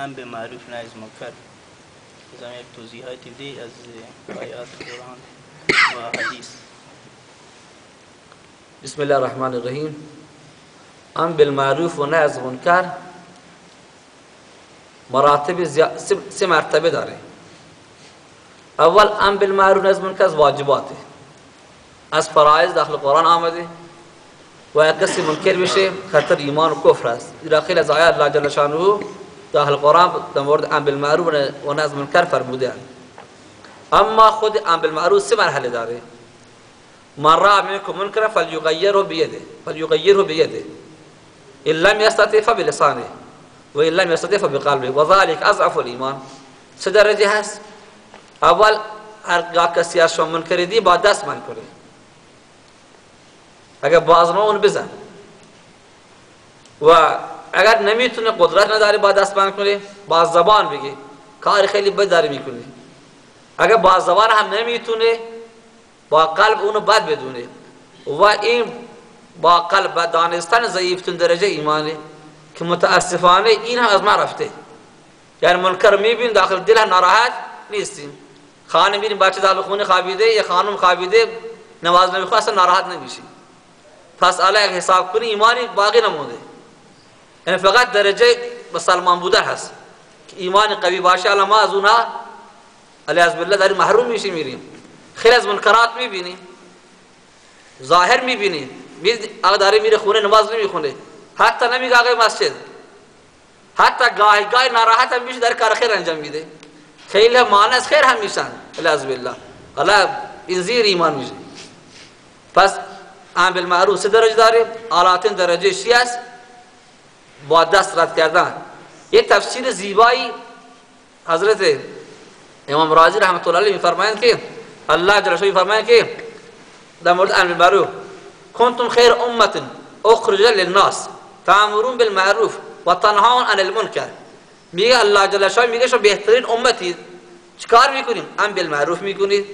هم به معروف نه از منکر بزنم یک توضیحاتی دی از آیات قرآن و حدیث. بسم الله الرحمن الرحیم. ام بالمعروف و نه از منکر مراتب زیا... سه مرتبه داره. اول ام بالمعروف از منکر از واجباته. از فرائض داخل قرآن آمده و کسی منکر بشه خطر ایمان و کفر است. داخل از آیات الله جل شانه داخل قرآن در مورد ام بالمعروف و نه از منکر فرموده اما خود ام بالمعروف سه مرحله داره. من را منكم منكرا فليغيره بيده فليغيره بيده ان لم يستطع فبلسانه. وان لم يستطع فبقلبه. وذلك اضعف الايمان سه درجه هست. اول هرگاه کسی از شما منکر دی با دست من کنه. اگر بازنه اون بزن. و اگر نمی‌تونه قدرت نداره با دست من کنه با زبان بگی. کار خیلی بد داره می‌کنه اگر با زبان هم نمی‌تونه با قلب اونو بد بدونه و این با قلب دانستن ضعیفتون درجه ایمانه که متاسفانه این هم از ما رفته. یعنی منکر میبین داخل دل هم ناراحت نیستیم. خانه میریم بچه داخل خونه خوابیده یا خانم خوابیده نماز نمی‌خواه اصلا ناراحت نمیشیم. پس اگه حساب کنی ایمانی باقی نمونده. یعنی فقط درجه مسلمان بودن هست. که ایمان قوی باشه الله ما از اونها علیه بالله داری محروم میشی میریم. خیلی از منکرات می‌بینی. ظاهر می‌بینی. آقا داره میره خونه نماز نمی‌خونه. حتی نمیگه آقای مسجد. حتی گاهی گاهی ناراحت هم میشه در کار خیر انجام میده. خیلی معنی از خیر هم میشن علیه بالله الله. این زیر ایمان میشه. پس ام بالمعروف سه درجه داریم. آلاتین درجه شی است. با دست رد کردن. یه تفسیر زیبایی حضرت امام رازی رحمت الله علیه میفرمایند که الله جل شانه فرمایند که در مورد أمر بالمعروف کنتم خیر امه اخرج للناس تأمرون بالمعروف و تنهون عن المنکر. میگه الله جل شانه میگه شما بهترین امتی چیکار میکنیم؟ أمر بالمعروف میکنید.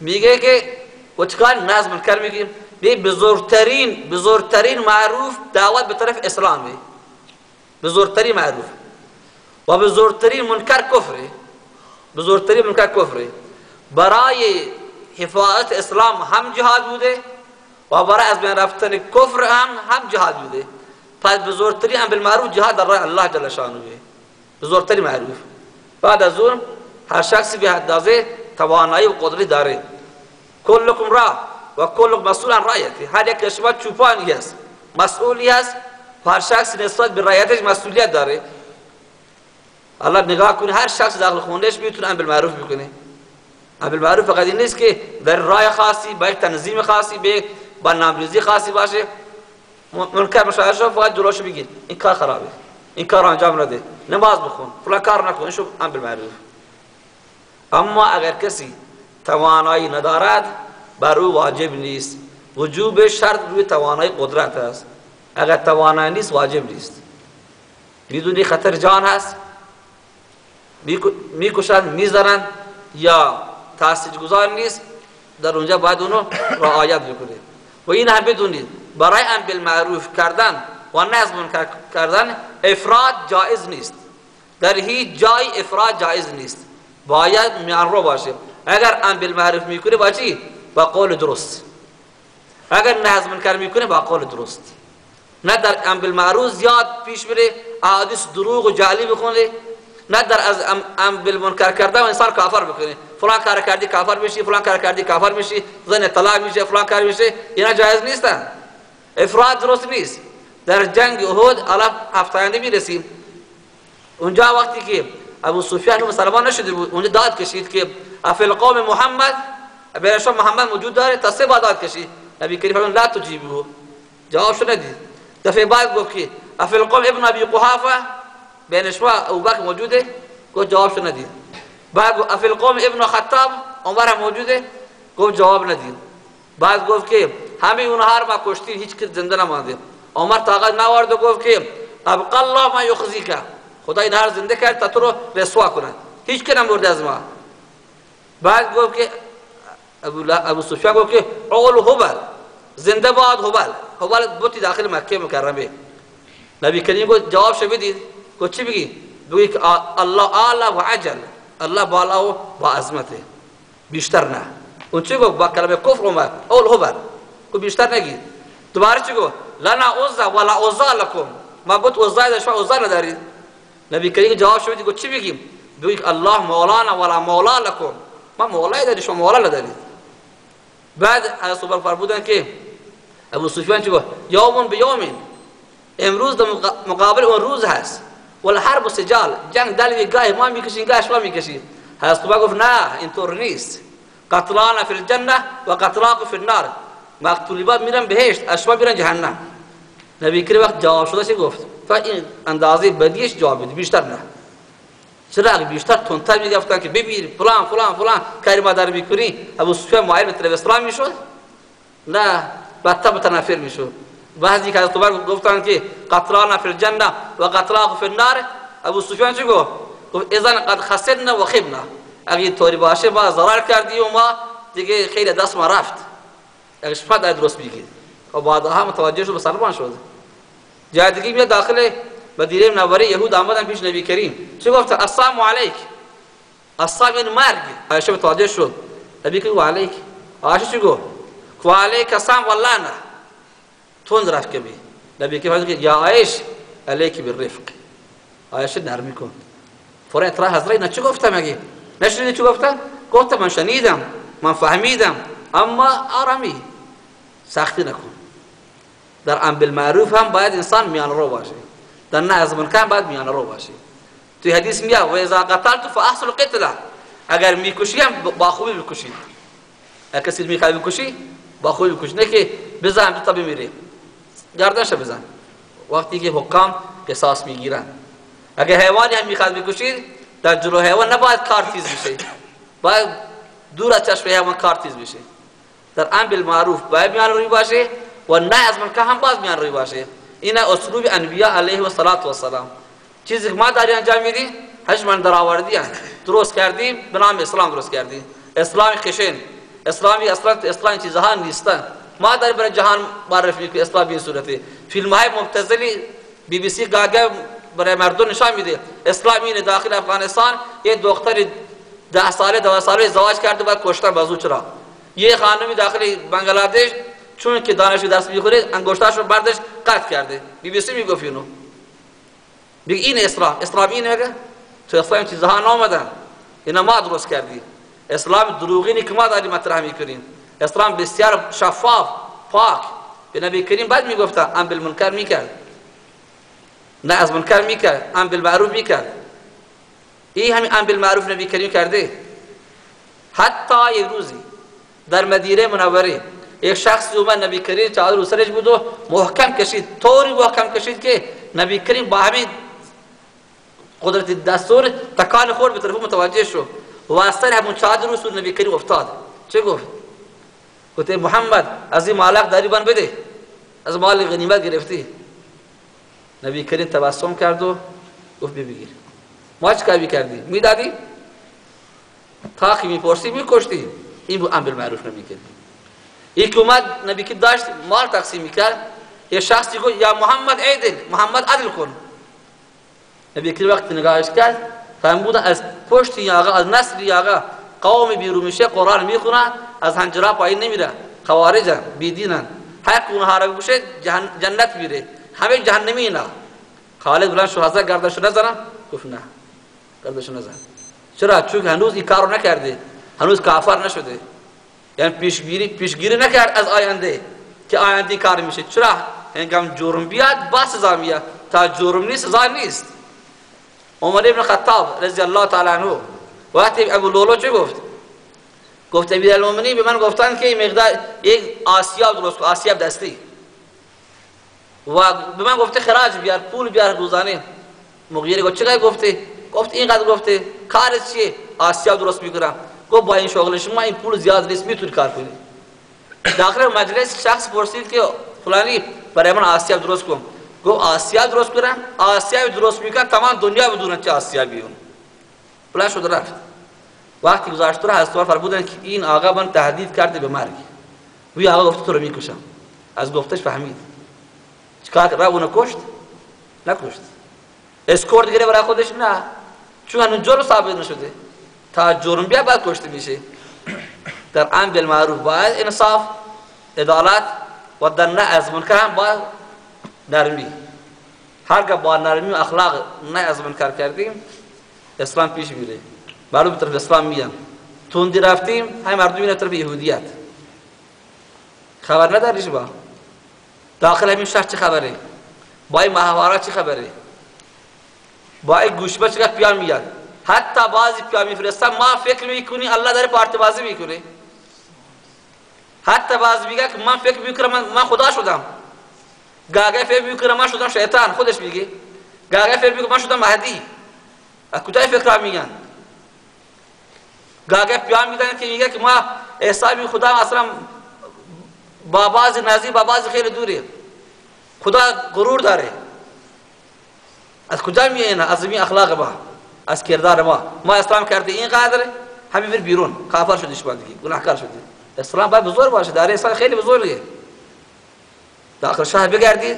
میگه که و چیکار ناز منکر به بزرگترین بزرگترین معروف دعوت به طرف اسلامه. بزرگترین معروف. و بزرگترین منکر کفره بزرگترین منکر کفره برای حفاظت اسلام هم جهاد بوده و برای از بین رفتن کفر هم هم جهاد بوده. پس بزرگترین هم بالمعروف جهاد در راه الله جل شانه بزرگترین معروف. بعد از اون هر شخصی به اندازه توانایی و قدرت داره. کلکم را و کلکم مسئول عن رایتی. هر یک شما چوپانی است مسئولی هر شخص نسبت به رایتش مسئولیت داره. الله نگاه کنه هر شخص داخل خونهش می‌تونه امر بالمعروف بکنه. امر بالمعروف فقط این نیست که در رای خاصی با یک تنظیم خاصی به برنامه‌ریزی خاصی باشه. منکر مشاهده شو فقط جلوشو بگیر این کار خرابه. این کار انجام نده. نماز بخون. فلان کار نکن شو امر بالمعروف اما اگر کسی توانایی ندارد بر او واجب نیست. وجوب شرط روی توانایی قدرت است. اگر توانایی نیست واجب نیست. می‌دونی خطر جان هست؟ می‌کشند می‌زنند یا تاسیج گذار نیست؟ در اونجا باید اونو رعایت بکنید و این هم بدونید برای ام بالمعروف کردن و منکر کردن افراد جایز نیست. در هیچ جای افراد جایز نیست. باید میان رو باشه. اگر ام بالمعروف می‌کنه با چی؟ با قول درست. اگر از منکر می‌کنه با قول درست. نه در ام بالمعروف زیاد پیش بره احادیث دروغ و جعلی بخونه نه در از ام, ام بالمنکر کردن و انسان کافر بکنه. فلان کار کردی کافر میشی فلان کار کردی کافر میشی زن طلاق میشه فلان کار میشه اینا جایز نیستن. افراد درست نیست. در جنگ احد الان هفته آینده می‌رسیم. اونجا وقتی که ابو سفیان مسلمان نشده بود اونجا داد کشید که افل قوم محمد بین شما محمد موجود داره تا سه داد کشید. نبی کریم لا تجیبه جوابشو ندید. دفعه بعد گفت که افل قوم ابن ابی قحافه بین شما ابوبکر موجوده؟ گفت جوابشو ندید. بعد گفت افل قوم ابن خطاب عمر موجوده؟ گفت جواب ندید. بعد گفت که همه اونها رو ما کشتید هیچ که زنده نمانده. عمر طاقت نوارد و گفت که ابقى الله ما یخزیک. خدا این هر زنده کرد تا تو رو رسوا کنه هیچ که نمورده از ما. بعد گفت که ابو, ابو سفیان گفت که اول هبل. زنده باد هبل هبل بوتی داخل مکه مکرمه. نبی کریم گفت جواب بدید گفت چی بگی؟ بگویی که الله آلا و عجل. الله بالا و با بیشتر نه. اون چی گفت؟ با کلمه کفر اومد. اول هبر کو بیشتر نگید دوباره چی گفت؟ لنا عزا ولا عزا لکم. ما گفت عزا شما عزا ندارید نبی کریم جواب شما گفت چی بگیم؟ بگید الله مولانا ولا مولا لکم. ما مولای دارید شما مولا ندارید. بعد از صبح فرمودن که ابو سفیان چی گفت؟ یوم بیومین امروز در مقابل اون روز هست. ولی حرب و سجال. جنگ دلوی گاه ما می‌کشین گاه شما می‌کشین حضرت عمر گفت نه اینطور نیست. قتلانا فی الجنه و قتلاق فی النار. مقتولی با میرن بهشت اشما میرن جهنم. نبی کریم وقت جواب شده گفت؟ این اندازه بدیش جواب بده بیشتر نه. چرا؟ بیشتر تندتر می‌گفتن که ببین فلان فلان فلان کاری ما در می‌کنی. ابو سفیان مایل به اسلام می‌شد. نه. بدتر متنفر می‌شد بعضی که از عمر گفتن که قطران فی الجنه و قطراق فی النار ابو سفیان چی گفت گفت قد خسرنا و خبنا اگه طوری باشه ما ضرر کردی و ما دیگه خیلی دست ما رفت اگه شما درست میگی و بعدها متوجه شد مسلمان شد جای دیگه میاد داخل مدینه منوره یهود آمدن پیش نبی کریم چی گفت السلام علیک السلام این مرگ عایشه متوجه شد نبی کریم علیک عایشه چی گفت و علیک السلام والله نه تند رفت کمی نبی کریم فرمود یا عایش علیک بالرفق عایشه نرمی کن فورا اطراح حضرت چی گفتم مگه نشنیدی چی گفتم گفتم من شنیدم من فهمیدم اما آرامی سختی نکن در امر بالمعروف هم باید انسان میان رو باشه در نه از منکر باید میان رو باشه توی حدیث میاد و اذا قتلت فاحسن القتل اگر می‌کشی با خوبی بکشید اگر کسی می‌خواد بکشی با خوبی بکشید نه که بزن تو بمیری گردنش بزن وقتی که حکام قصاص می‌گیرن اگر حیوانی هم می‌خواد بکشید در جلو حیوان نباید کار تیز بشه باید دور از چشم حیوان کار تیز بشه در امر بالمعروف باید میان روی باشه و نه از منکر هم باز میان روی باشه این اسلوب انبیاء علیه و صلات و سلام چیزی که ما داری انجام میدیم هش من در آوردی درست کردیم به اسلام درست کردیم اسلام خشن اسلامی اصلا اسلام چیزها نیستن ما در بر جهان معرفی می‌کنیم اسلام به صورتی. فیلم های مبتذلی بی بی سی گاگه برای مردم نشان میده. اسلامی داخل افغانستان یه دختر ده ساله دو ساله ازدواج کرده بعد کشتن بازو چرا. یه خانمی داخل بنگلادش چون که دانشجو درس می‌خوره انگشتاشو برداشت قطع کرده. بی بی سی می‌گفت اینو. میگه این اسلام اسلام اینه که تو اسلام چیزها نامدن. اینا ما درست کردی اسلام دروغینی که ما داریم مطرح می‌کنیم. اسلام بسیار شفاف پاک. به نبی کریم بعد می‌گفت ام بالمنکر می‌کرد. نه از منکر می‌کرد ام بالمعروف می‌کرد. این همین ام بالمعروف نبی کریم کرده. حتی یک روزی در مدینه منوره یک شخص اومد نبی کریم چادر سرش بود و محکم کشید. طوری محکم کشید که نبی کریم با همین قدرت دستور تکان خورد به طرف متوجه شد. و از همون چادر رسول نبی کریم افتاد. چه گفت؟ گفت محمد از این مالک داری بان بده. از مال غنیمت گرفتی. نبی کریم تبسم کرد و گفت بگیر. ما چه کردی می‌دادی؟ تا می‌پرسی میکشتی. این بود امر معروف نبی کریم. اومد نبی که داشت مال تقسیم می‌کرد. یه شخصی گفت یا محمد عدل محمد عدل کن. نبی کریم وقت نگاهش کرد فهمودن از پشت یاغا از نسل یاغا قوم بیرون میشه قرآن می‌خونن از هنجرا پایین نمیره خوارجن بیدینن حق اونها را بگوشه جنت میره همه جهنمی اینا خالد بلند شو حضرت گردشو نزنم گفت نه گردشو نزن چرا چون هنوز این کارو نکرده هنوز کافر نشده یعنی پیشگیری پیشگیری نکرد از آینده که آینده کار میشه چرا هنگام جرم بیاد با سزا میاد تا جرم نیست سزا نیست عمر ابن خطاب رضی الله تعالی عنه وقتی ابو لولو چه گفت؟ گفت امیر المؤمنین به من گفتن که این مقدار یک آسیاب درست آسیاب دستی. و به من گفته خراج بیار پول بیار روزانه. مغیره گفت چقدر گفته گفت اینقدر گفته کارت چیه؟ آسیاب درست می‌کنم. گفت با این شغل شما این پول زیاد نیست می‌تونی کار کنی. داخل مجلس شخص پرسید که فلانی برای من آسیاب درست کن. گفت آسیاب درست کنم آسیاب درست می‌کنم تمام دنیا بدونن چه آسیابی اون بلند شد رفت. وقتی گذاشت رو از فرمودن که این آقا من تهدید کرده به مرگ. وی آقا گفت تو رو می‌کشم. از گفتش فهمید. چیکار را اونو کشت؟ نکشت. اسکورت گیره برای خودش؟ نه. چون هنوز جرم ثابت نشده. تا جرم بیا بعد کشته میشه. در امر بالمعروف باید انصاف عدالت و در نه از منکر هم باید نرمی. هرگاه با نرمی و اخلاق نه از منکر کردیم اسلام پیش میره. مردم به طرف اسلام میان توندی رفتیم های مردم میره طرف یهودیت. خبر نداری با داخل همین شهر چه خبره؟ با این محوارات چه خبره؟ با این گوشبه چقدر پیام میاد؟ حتی بعضی پیام میفرستن ما فکر می‌کنی الله داره پارت بازی می‌کنه. حتی بعضی میگه که من فکر می‌کنم من خدا شدم. گاگه فکر می‌کنم من شدم شیطان خودش میگه گاگه فکر می‌کنم من شدم مهدی از کجای فکر میگن گاگه پیام میدن که میگه که ما حسابی خدا اصلا با بعضی نزدیک با بعضی خیلی دوره خدا غرور داره از کجا میایه از این اخلاق ما از کردار ما ما اسلام کرده این قدر همین بیرون کافر شدیش دیگه گناهکار شدی اسلام باید بزرگ باشه داره اسلام خیلی بزرگه داخل شهر بگردید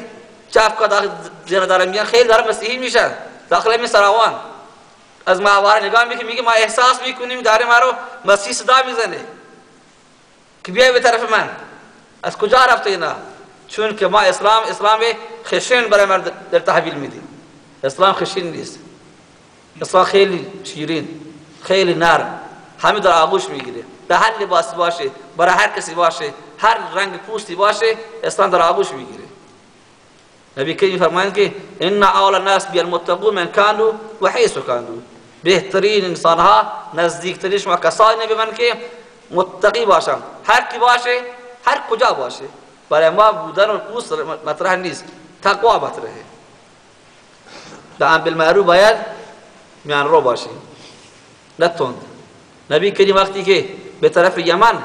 چه افکار داخل زیر داره میان خیلی داره مسیحی میشن داخل می سراوان از ماهوار نگاه می‌کنه میگه ما احساس می‌کنیم داره ما رو مسیح صدا می‌زنه. که بیای به طرف من. از کجا رفته اینا؟ چون که ما اسلام اسلام خشن برای من در تحویل میدیم. اسلام خشن نیست. اسلام خیلی شیرین خیلی نرم. همه در آغوش می‌گیره. به هر لباسی باشه برای هر کسی باشه. هر رنگ پوستی باشه اسلام در آغوش می‌گیره. نبی کریم فرمایند که ان اول الناس بالمتقون من كانوا وحيث كانوا بهترین انسان ها نزدیکترین شما کسانی به من که متقی باشم هر کی باشه هر کجا باشه. برای ما بودن و پوست مطرح نیست تقوا مطرحه. دعم بالمعروف باید میان رو باشیم نتوند. نبی کریم وقتی که به طرف یمن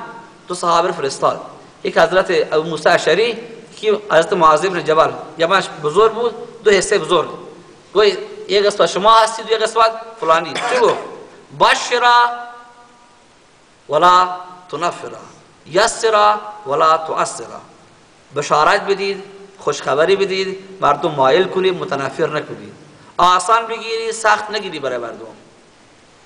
دو صحابه فرستاد. یک حضرت ابو موسی اشعری که حضرت معاذ بن جبل یمنش بزرگ بود دو حصه بزرگ. گوی یک قسمت شما هستید یک قسمت فلانی. چی گفت؟ بشرا ولا تنفرا. یسرا ولا تعسرا بشارت بدید خوشخبری بدید مردم مایل کنید متنفر نکنید. آسان بگیری سخت نگیری برای مردم.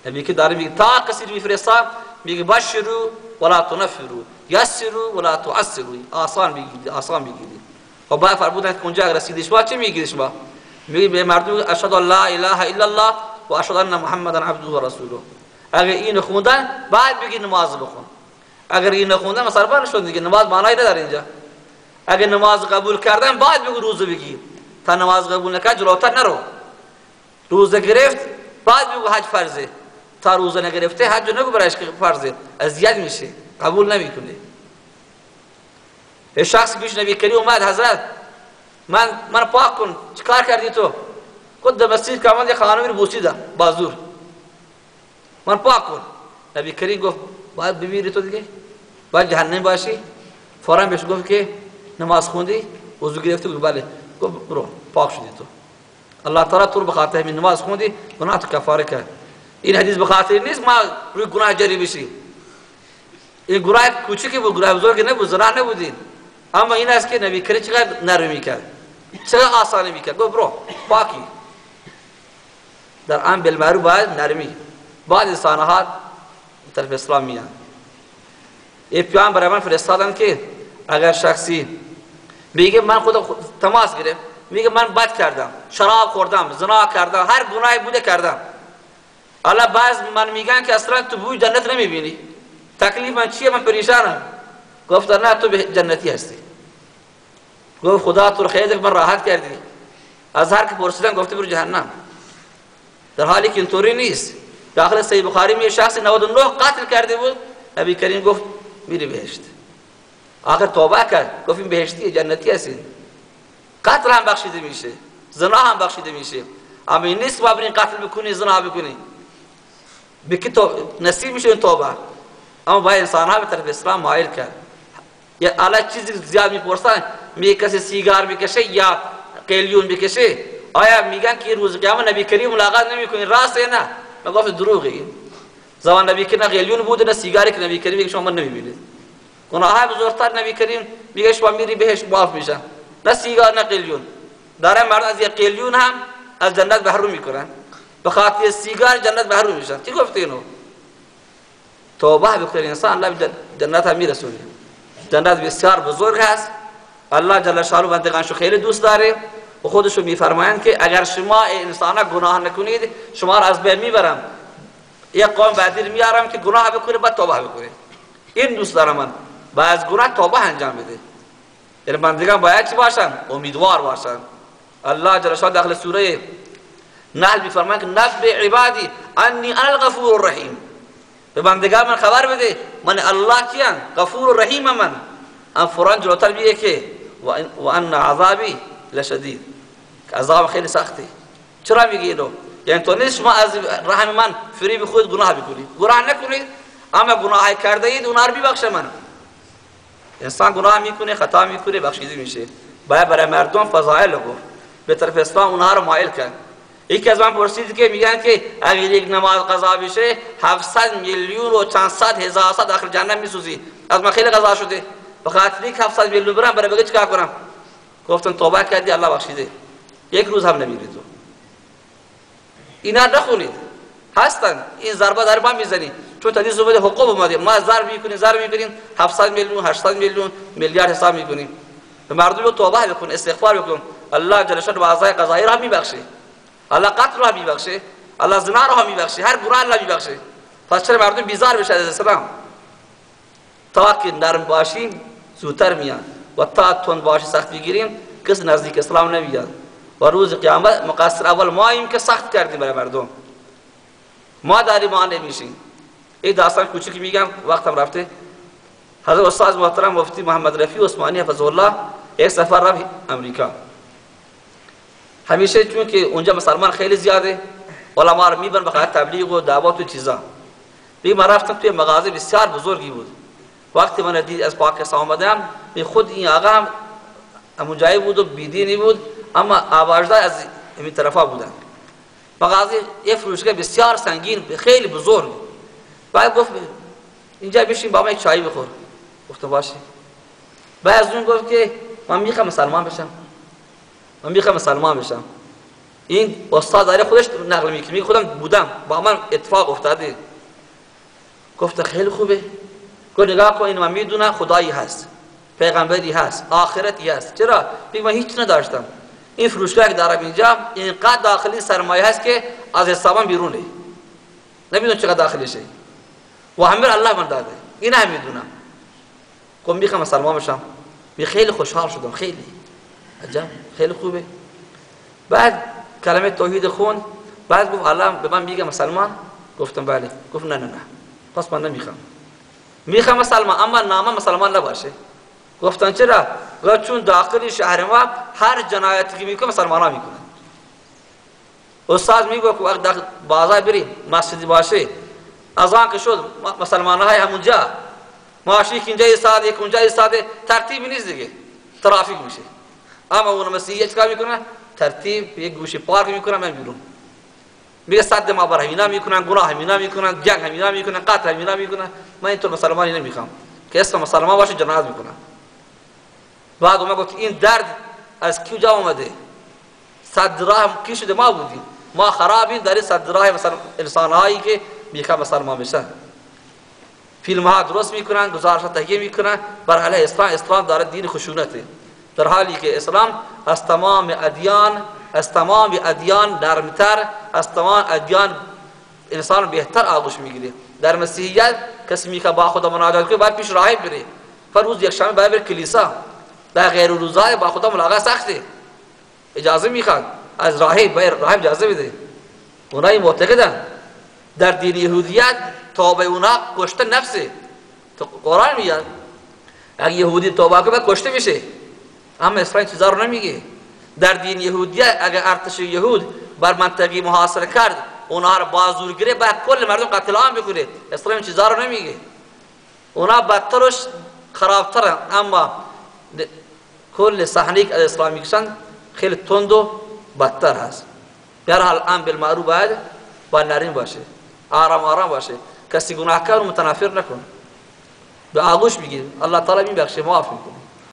نبی که داره میگه تا کسی رو میفرستا میگه بشرو ولا تنفرو یسرو ولا تعسرو آسان بگیرید آسان بگیرید و بعد فرمودن که اونجا رسیدی شما چه میگید شما میگه به مردم اشهد لا اله الا الله و اشهد ان محمدا عبده و رسوله. اگر این خوندن بعد بگی نماز بخون. اگر این نخوندن مثلا شد دیگه نماز معنی نداره اینجا. اگر نماز قبول کردن بعد بگو روزه بگیر تا نماز قبول نکرد جلوتر نرو. روزه گرفت بعد بگو حج فرضه. تا روزه نگرفته حج نگو برایش که فرضه اذیت میشه. قبول نمی‌کنه یه شخص پیش نبی کریم اومد حضرت من من پاک کن چیکار کردی تو؟ خود در مسجد کامل یه خانمی رو بوسیدم بازور. من پاک کن. نبی کریم گفت باید بمیری تو دیگه؟ باید جهنم باشی؟ فورا بهش گفت که نماز خوندی؟ وضو گرفتی گفت بله. گفت برو پاک شدی تو. الله تعالی تو رو بخاطر همین نماز خوندی گناه تو کفاره کرد. این حدیث بخاطر نیست ما روی گناه جری بشیم این گناه کوچکی بود گناه بزرگ نبود زنا نبودین. اما این است که نبی کریم چقدر نرمی کرد چقدر آسانی می‌کرد. گفت برو پاکی. در امر بالمعروف باید نرمی. بعد انسانها طرف اسلام میان. یه پیام برای من فرستادن که اگر شخصی میگه من خود تماس گرفت میگه من بد کردم شراب خوردم زنا کردم هر گناهی بوده کردم. حالا بعض من میگن که اصلا تو بوی جنت نمی‌بینی تکلیف من چیه من پریشانم گفت نه تو به جنتی هستی گفت خدا تو رو خیلی من راحت کردی از هر که پرسیدن گفته برو جهنم در حالی که اینطوری نیست داخل صحیح بخاری می شخص 99 قتل کرده بود نبی کریم گفت میری بهشت آخر توبه کرد گفت این بهشتی جنتی هستی قتل هم بخشیده میشه زنا هم بخشیده میشه اما این نیست باید این قتل بکنی زنا بکنی بکی تو نصیب میشه این توبه اما باید انسان ها به طرف اسلام مایل کرد یا اعلی چیزی زیاد می‌پرسن میگه کسی سیگار بکشه یا قلیون بکشه آیا میگن که روز قیامت نبی کریم ملاقات نمی‌کنی راست نه من گفت دروغه این زمان نبی کریم قلیون بود نه سیگاری که نبی کریم شما من نمی‌بینید گناه های بزرگتر نبی کریم میگه شما میری بهش معاف میشن نه سیگار نه قلیون داره مرد از یک قلیون هم از جنت محروم می‌کنن به خاطر سیگار جنت محروم میشن کی گفته اینو؟ توبه بکنه انسان الله جنت هم میرسونه. جنت بسیار بزرگ هست. الله جل شانو بندگانشو خیلی دوست داره و خودشو میفرمایند که اگر شما انسان گناه نکنید شما را از بین می‌برم. یک قوم بعدی میارم که گناه بکنه بعد توبه بکنه. این دوست دارم من. از گناه توبه انجام بده. یعنی بندگان باید چی باشن؟ امیدوار باشن. الله جل شانو داخل سوره نحل میفرمایند که نبع عبادی انی أنا الغفور الرحیم به بندگان من خبر بده من الله کیان غفور و رحیم من؟ أم فران جلوتر بیه که و ان عذابی لشدید عذاب خیلی سخته چرا میگی اینو یعنی تو نیست شما از رحم من فریب خود گناه بکنید گناه نکنید اما گناه کرده اید اونها رو ببخشه من. انسان گناه میکنه خطا میکنه بخشیده میشه. باید برای مردم فضائل گفت به طرف اسلام اونها رو مایل کرد یکی از من پرسید که میگن که اگر یک نماز قضا بشه 700 میلیون و چند صد هزار صد داخل جهنم میسوزی. از من خیلی قضا شده. به خاطر اینکه 700 میلیون برم برای بگه چیکار کنم؟ گفتن توبه کردی الله بخشیده. یک روز هم نمیری تو. اینا نخونید. هستن. این ضربه در ما می‌زنی. چون حدیث اومده حقوق اومده ما ضرب می‌کنیم ضرب می‌کنیم. 700 میلیون 800 میلیون میلیارد حساب می‌کنیم. به مردم رو توبه بکن استغفار بکن. الله جل شانه بعضای قضایی را میبخشه الله قتل را میبخشه الله زنا را میبخشه هر گناه الله میبخشه پس چرا مردم بیزار بشه از اسلام تا که نرم باشیم زودتر میان و تا تون باشی سخت بگیریم کس نزدیک اسلام نمیاد و روز قیامت مقصر اول ما ایم که سخت کردیم برای مردم ما داریم ما نمیشیم این داستان کوچیکی میگم وقتم رفته حضرت استاد محترم مفتی محمد رفیع عثمانی حفظ الله یک سفر رفت امریکا همیشه چون که اونجا مسلمان خیلی زیاده علما رو می‌برن بخاطر تبلیغ و دعوت و چیزا. دیگه من رفتم توی مغازه بسیار بزرگی بود. وقتی من دید از پاکستان آمدم می خود این آقا هم همون جایی بود و بیدینی بود اما آوازدار از این طرفا بودن. مغازه یه فروشگاه بسیار سنگین خیلی بزرگ. بعد گفت اینجا بشین با من چای بخور. گفتم باشه. بعد از اون گفت که من می‌خوام مسلمان بشم. من می‌خوام مسلمان بشم. این استاد داره خودش نقل می‌کنه. میگه خودم بودم. با من اتفاق افتاده. گفت خیلی خوبه. گفت نگاه کن این من می‌دونم. خدایی هست. پیغمبری هست. آخرتی هست. چرا؟ میگه من هیچ نداشتم. این فروشگاه که دارم اینجا اینقدر داخلی سرمایه هست که از حسابم بیرونه. نمی‌دونم چقدر داخلیشه و همه الله من داده. این هم می‌دونم. گفت می‌خوام مسلمان بشم. خیلی خوشحال شدم. خیلی. عجب خیلی خوبه. بعد کلمه توحید خون بعد گفت الله به من میگه مسلمان؟ گفتم بله. گفت نه نه نه. پس من نمی‌خوام. می‌خوام مسلمان اما نامه مسلمان نباشه. گفتن چرا؟ گفت چون داخل شهر ما هر جنایتی که می‌کنه مسلمان ها می‌کنن. استاد میگه که وقت بازار بریم مسجدی باشه. از آن که شد مسلمان های همونجا. ماشی که اینجا ایستاده یک اونجا ایستاده ترتیبی نیست دیگه. ترافیک میشه. اما اون مسیحی چیکار می‌کنه؟ ترتیب یک گوشه پارک می‌کنه من بیرون. میگه صد ما بر همینا می‌کنن گناه همینا می‌کنن جنگ همینا می‌کنن قتل همینا می‌کنن. من اینطور مسلمانی نمی‌خوام. که اسم مسلمان باشه جنایت می‌کنن. بعد اومد گفت این درد از کجا اومده؟ صد راه کی شده؟ ما بودیم. ما خرابیم در صد راه انسان هایی که می‌خوام مسلمان بشن. فیلم ها درست می‌کنن گزارش تهیه می‌کنن. بر علیه اسلام اسلام داره دین خشونته. در حالی که اسلام از تمام ادیان از تمام ادیان نرمتر از تمام ادیان انسان بهتر آغوش می‌گیره. در مسیحیت کسی می‌خواد با خدا مناجات کنه باید پیش راهب بره. فروز یک شنبه باید بره کلیسا. در غیر روزهای با خدا ملاقات سخته. اجازه می‌خواد از راهب باید راهب اجازه بده. اونایی معتقدن. در دین یهودیت توبه اونا کشته نفسه. تو قرآن میاد اگه یهودی توبه کنه کشته میشه اما اسلام چیزا رو نمیگه در دین یهودیت اگر ارتش یهود بر منطقه محاصره کرد اونها رو بازور گیره باید کل مردم قتل عام بکنه اسلام چیزا رو نمیگه اونا بدترش خرابترن اما کل صحنه که از اسلام می‌کشن خیلی تند و بدتر هست در حال ام بالمعروف باید با نرین باشه آرام آرام باشه کسی گناهکار متنافر نکن به آغوش بگیر الله تعالی میبخشه معاف می‌کنه